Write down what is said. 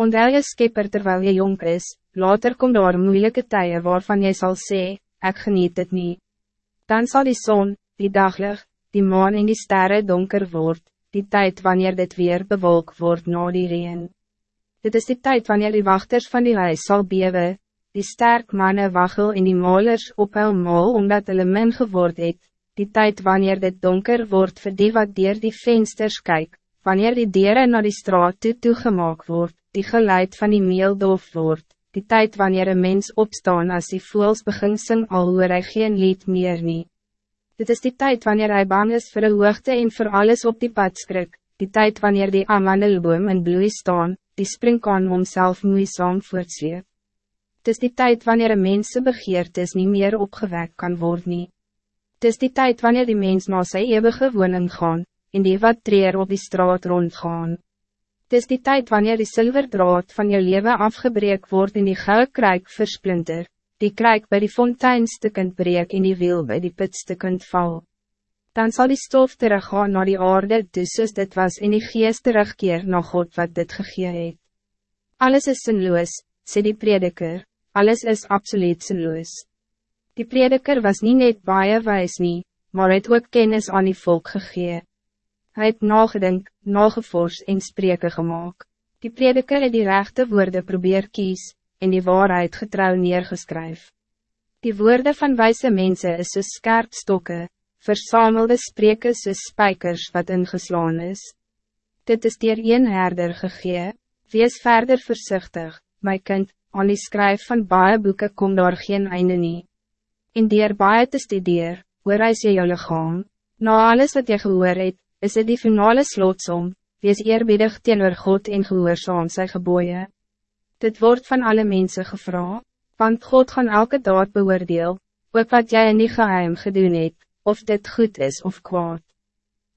Onthou je skepper terwijl je jong is, later komt daar moeilijke tijden waarvan je zal zeggen, ik geniet het niet. Dan zal die zon, die daglig, die maan en die sterren donker wordt, die tijd wanneer dit weer bewolk wordt na die reen. Dit is die tijd wanneer die wachters van die huis zal bewe, die sterk mannen wachel in die molers op hul mol omdat hulle min geword het, die tijd wanneer dit donker wordt voor die wat dier die vensters kyk, wanneer die dieren naar die straat toe toegemaak word, die geluid van die meel doof word, die tijd wanneer een mens opstaan als die voels begin sing al hoor hy geen lied meer nie. Dit is die tijd wanneer hij bang is voor de hoogte en voor alles op die pad skrik, die tijd wanneer die amandelboom in bloei staan, die springkaan homself moeizaam voortzweep. Het is die tijd wanneer een mens begeertes niet meer opgewekt kan worden. Het is die tijd wanneer die mens na sy eeuwige woning gaan, en die wat treer op die straat rondgaan. Het is die tijd wanneer die zilverdraad van je leven afgebreek wordt en die gouden versplinter, die kruik bij die fontein stukkend breek en die wiel bij die put stukkend val. Dan zal die stof teruggaan naar die aarde, soos dit was en die geest terugkeer na God wat dit gegee het. Alles is sinloos, sê die prediker, alles is absoluut sinloos. Die prediker was niet net baie wijs nie, maar het ook kennis aan die volk gegee. Hij het nagedink, nagevors en spreke gemaakt. Die prediker het die rechte woorden probeer kies, en die waarheid getrouw neergeskryf. Die woorden van wijze mensen is so skerp stokke, versamelde spreke soos spijkers wat ingeslaan is. Dit is dier een herder gegee, wees verder voorzichtig, my kind, aan die skryf van baie boeken kom daar geen einde nie. In dier baie te studeer, hoe reis jy jou lichaam? Na alles wat jy gehoor het, is het die finale slotsom, wees eerbiedig teenoor God en gehoorzaam sy geboeien. Dit wordt van alle mensen gevra, want God gaan elke daad beoordeel, ook wat jij in die geheim gedoen het, of dit goed is of kwaad.